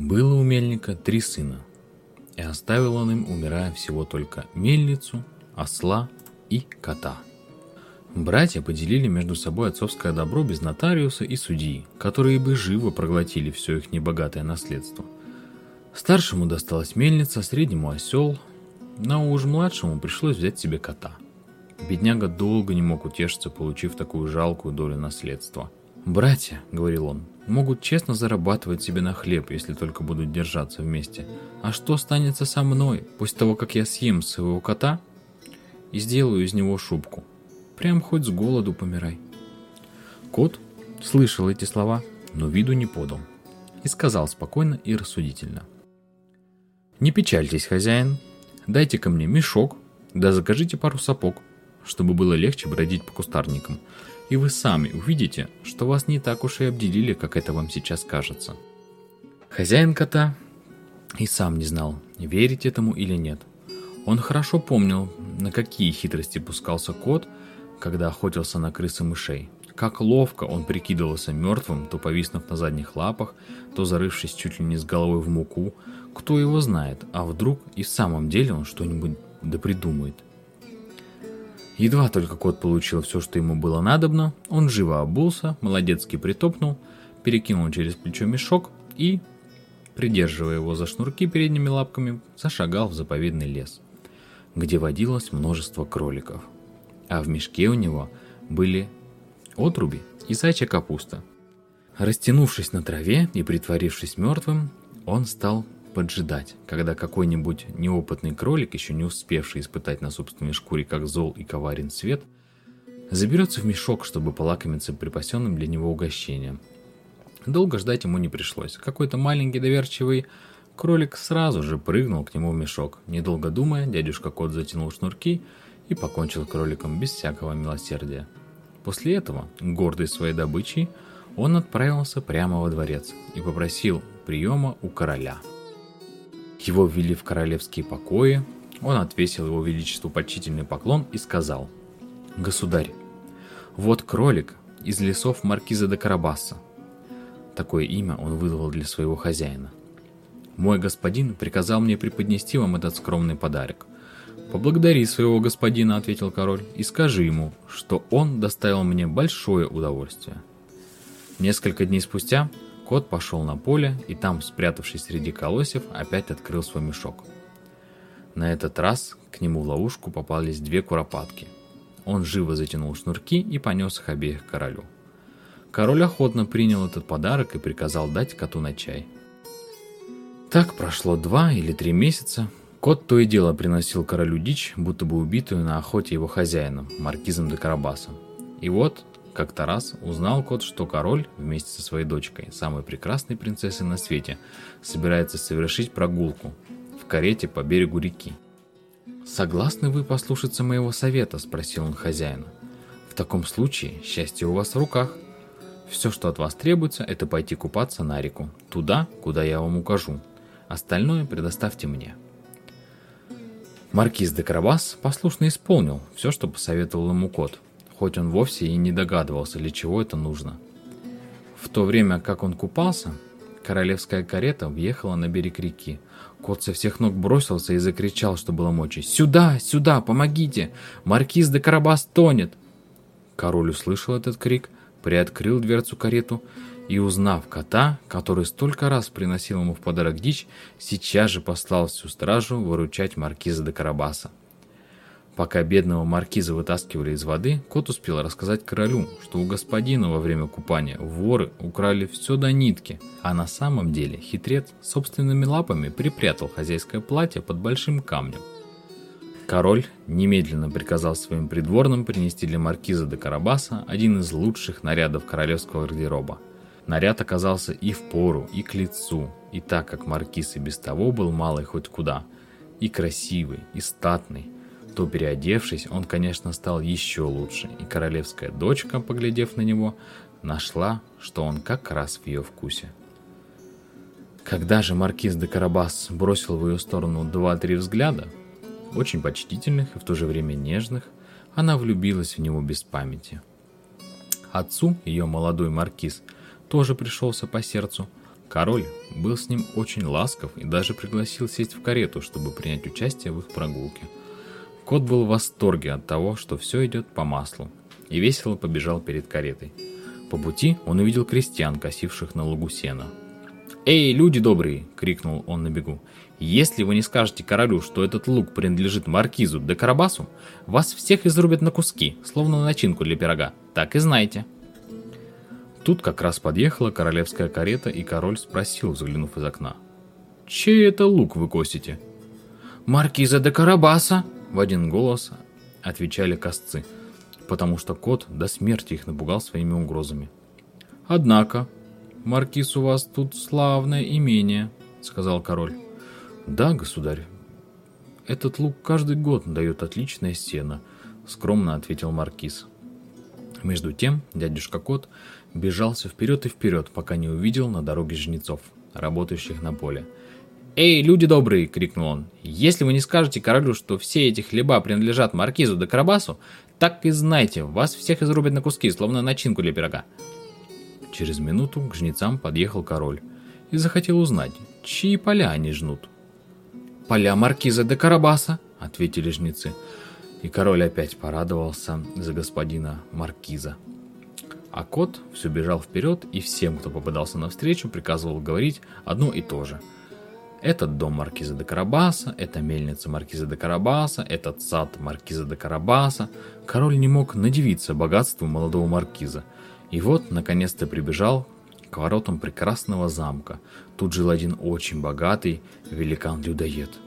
Было у мельника три сына, и оставил он им, умирая всего только мельницу, осла и кота. Братья поделили между собой отцовское добро без нотариуса и судьи, которые бы живо проглотили все их небогатое наследство. Старшему досталась мельница, среднему осел, но уж младшему пришлось взять себе кота. Бедняга долго не мог утешиться, получив такую жалкую долю наследства. «Братья», — говорил он, могут честно зарабатывать себе на хлеб, если только будут держаться вместе. А что станется со мной, после того, как я съем своего кота и сделаю из него шубку? Прям хоть с голоду помирай. Кот слышал эти слова, но виду не подал и сказал спокойно и рассудительно. «Не печальтесь, хозяин, дайте ко мне мешок, да закажите пару сапог, чтобы было легче бродить по кустарникам и вы сами увидите, что вас не так уж и обделили, как это вам сейчас кажется. Хозяин кота и сам не знал, верить этому или нет. Он хорошо помнил, на какие хитрости пускался кот, когда охотился на крыс и мышей. Как ловко он прикидывался мертвым, то повиснув на задних лапах, то зарывшись чуть ли не с головой в муку. Кто его знает, а вдруг и в самом деле он что-нибудь да придумает – Едва только кот получил все, что ему было надобно, он живо обулся, молодецки притопнул, перекинул через плечо мешок и, придерживая его за шнурки передними лапками, зашагал в заповедный лес, где водилось множество кроликов. А в мешке у него были отруби и зайчья капуста. Растянувшись на траве и притворившись мертвым, он стал поджидать, когда какой-нибудь неопытный кролик, еще не успевший испытать на собственной шкуре, как зол и коварен свет, заберется в мешок, чтобы полакомиться припасенным для него угощением. Долго ждать ему не пришлось. Какой-то маленький доверчивый кролик сразу же прыгнул к нему в мешок. Недолго думая, дядюшка кот затянул шнурки и покончил кроликом без всякого милосердия. После этого, гордый своей добычей, он отправился прямо во дворец и попросил приема у короля – его ввели в королевские покои, он отвесил его величеству почтительный поклон и сказал, «Государь, вот кролик из лесов маркиза де Карабаса». Такое имя он выдал для своего хозяина. «Мой господин приказал мне преподнести вам этот скромный подарок. «Поблагодари своего господина», — ответил король, — «и скажи ему, что он доставил мне большое удовольствие». Несколько дней спустя Кот пошел на поле и там, спрятавшись среди колосьев, опять открыл свой мешок. На этот раз к нему в ловушку попались две куропатки. Он живо затянул шнурки и понес их обеих королю. Король охотно принял этот подарок и приказал дать коту на чай. Так прошло два или три месяца. Кот то и дело приносил королю дичь, будто бы убитую на охоте его хозяином, маркизом де Карабасом. И вот как-то раз узнал кот, что король вместе со своей дочкой, самой прекрасной принцессой на свете, собирается совершить прогулку в карете по берегу реки. «Согласны вы послушаться моего совета?» – спросил он хозяина. «В таком случае счастье у вас в руках. Все, что от вас требуется, это пойти купаться на реку, туда, куда я вам укажу. Остальное предоставьте мне». Маркиз де Карабас послушно исполнил все, что посоветовал ему кот – хоть он вовсе и не догадывался, для чего это нужно. В то время, как он купался, королевская карета въехала на берег реки. Кот со всех ног бросился и закричал, что было мочи. «Сюда! Сюда! Помогите! Маркиз де Карабас тонет!» Король услышал этот крик, приоткрыл дверцу карету и, узнав кота, который столько раз приносил ему в подарок дичь, сейчас же послал всю стражу выручать маркиза де Карабаса. Пока бедного маркиза вытаскивали из воды, кот успел рассказать королю, что у господина во время купания воры украли все до нитки, а на самом деле хитрец собственными лапами припрятал хозяйское платье под большим камнем. Король немедленно приказал своим придворным принести для маркиза де Карабаса один из лучших нарядов королевского гардероба. Наряд оказался и в пору, и к лицу, и так как маркиз и без того был малый хоть куда, и красивый, и статный – то переодевшись, он, конечно, стал еще лучше, и королевская дочка, поглядев на него, нашла, что он как раз в ее вкусе. Когда же маркиз де Карабас бросил в ее сторону два-три взгляда, очень почтительных и в то же время нежных, она влюбилась в него без памяти. Отцу ее молодой маркиз тоже пришелся по сердцу. Король был с ним очень ласков и даже пригласил сесть в карету, чтобы принять участие в их прогулке. Кот был в восторге от того, что все идет по маслу, и весело побежал перед каретой. По пути он увидел крестьян, косивших на лугу сена. «Эй, люди добрые!» — крикнул он на бегу. «Если вы не скажете королю, что этот лук принадлежит маркизу де Карабасу, вас всех изрубят на куски, словно на начинку для пирога. Так и знайте!» Тут как раз подъехала королевская карета, и король спросил, заглянув из окна. «Чей это лук вы косите?» «Маркиза де Карабаса!» В один голос отвечали косцы, потому что кот до смерти их напугал своими угрозами. «Однако, маркиз у вас тут славное имение», — сказал король. «Да, государь, этот лук каждый год дает отличное сено», — скромно ответил маркиз. Между тем дядюшка Кот бежал все вперед и вперед, пока не увидел на дороге жнецов, работающих на поле. «Эй, люди добрые!» — крикнул он. «Если вы не скажете королю, что все эти хлеба принадлежат маркизу да Карабасу, так и знайте, вас всех изрубят на куски, словно начинку для пирога». Через минуту к жнецам подъехал король и захотел узнать, чьи поля они жнут. «Поля маркиза де Карабаса», — ответили жнецы. И король опять порадовался за господина маркиза. А кот все бежал вперед и всем, кто попадался навстречу, приказывал говорить одно и то же. Этот дом маркиза де Карабаса, это мельница маркиза де Карабаса, этот сад маркиза де Карабаса. Король не мог надевиться богатству молодого маркиза. И вот, наконец-то прибежал к воротам прекрасного замка. Тут жил один очень богатый великан-людоед –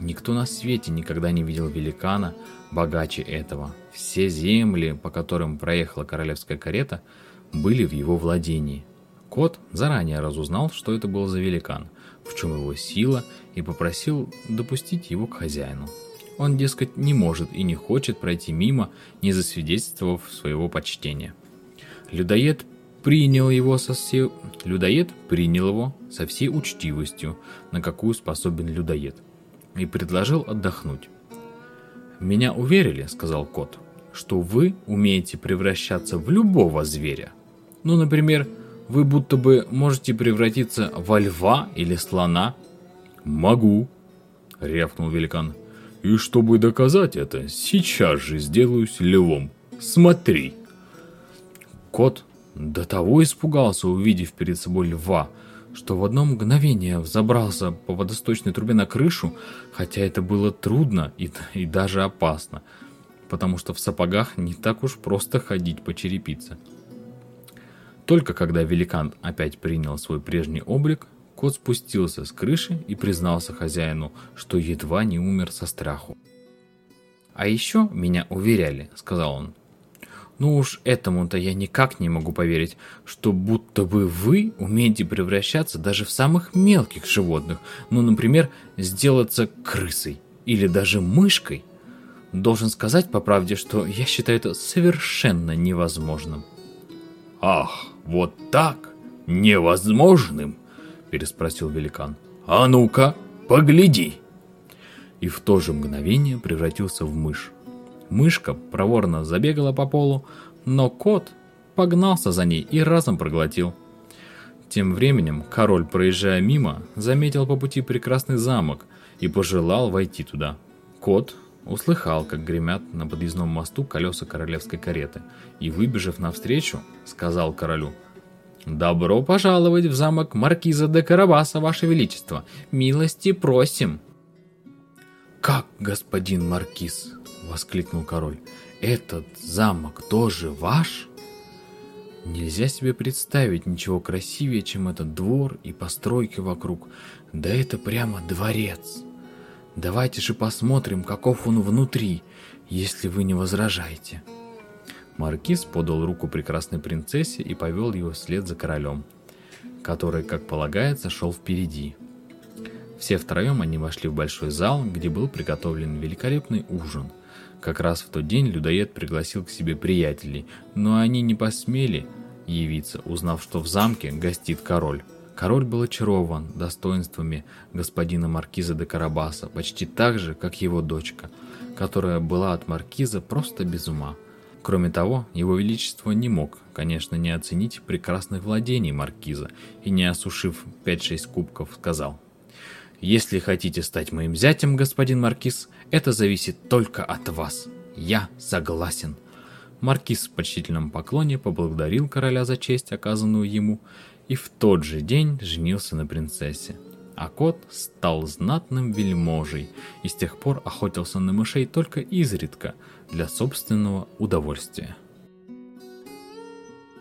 Никто на свете никогда не видел великана богаче этого. Все земли, по которым проехала королевская карета, были в его владении. Кот заранее разузнал, что это был за великан, в чем его сила, и попросил допустить его к хозяину. Он, дескать, не может и не хочет пройти мимо, не засвидетельствовав своего почтения. Людоед принял его со всей... Людоед принял его со всей учтивостью, на какую способен людоед – и предложил отдохнуть. «Меня уверили, — сказал кот, — что вы умеете превращаться в любого зверя. Ну, например, вы будто бы можете превратиться во льва или слона». «Могу», — рявкнул великан. «И чтобы доказать это, сейчас же сделаюсь львом. Смотри!» Кот до того испугался, увидев перед собой льва, что в одно мгновение взобрался по водосточной трубе на крышу, хотя это было трудно и, и даже опасно, потому что в сапогах не так уж просто ходить по черепице. Только когда великан опять принял свой прежний облик, кот спустился с крыши и признался хозяину, что едва не умер со страху. «А еще меня уверяли», — сказал он, ну уж этому-то я никак не могу поверить, что будто бы вы умеете превращаться даже в самых мелких животных. Ну, например, сделаться крысой или даже мышкой. Должен сказать по правде, что я считаю это совершенно невозможным. «Ах, вот так? Невозможным?» – переспросил великан. «А ну-ка, погляди!» И в то же мгновение превратился в мышь. Мышка проворно забегала по полу, но кот погнался за ней и разом проглотил. Тем временем король, проезжая мимо, заметил по пути прекрасный замок и пожелал войти туда. Кот услыхал, как гремят на подъездном мосту колеса королевской кареты, и, выбежав навстречу, сказал королю «Добро пожаловать в замок маркиза де Карабаса, ваше величество! Милости просим!» «Как, господин маркиз?» — воскликнул король. «Этот замок тоже ваш?» Нельзя себе представить ничего красивее, чем этот двор и постройки вокруг. Да это прямо дворец. Давайте же посмотрим, каков он внутри, если вы не возражаете. Маркиз подал руку прекрасной принцессе и повел его вслед за королем, который, как полагается, шел впереди. Все втроем они вошли в большой зал, где был приготовлен великолепный ужин – как раз в тот день людоед пригласил к себе приятелей, но они не посмели явиться, узнав, что в замке гостит король. Король был очарован достоинствами господина маркиза де Карабаса, почти так же, как его дочка, которая была от маркиза просто без ума. Кроме того, его величество не мог, конечно, не оценить прекрасных владений маркиза и, не осушив 5-6 кубков, сказал «Если хотите стать моим зятем, господин маркиз, это зависит только от вас. Я согласен». Маркиз в почтительном поклоне поблагодарил короля за честь, оказанную ему, и в тот же день женился на принцессе. А кот стал знатным вельможей и с тех пор охотился на мышей только изредка для собственного удовольствия.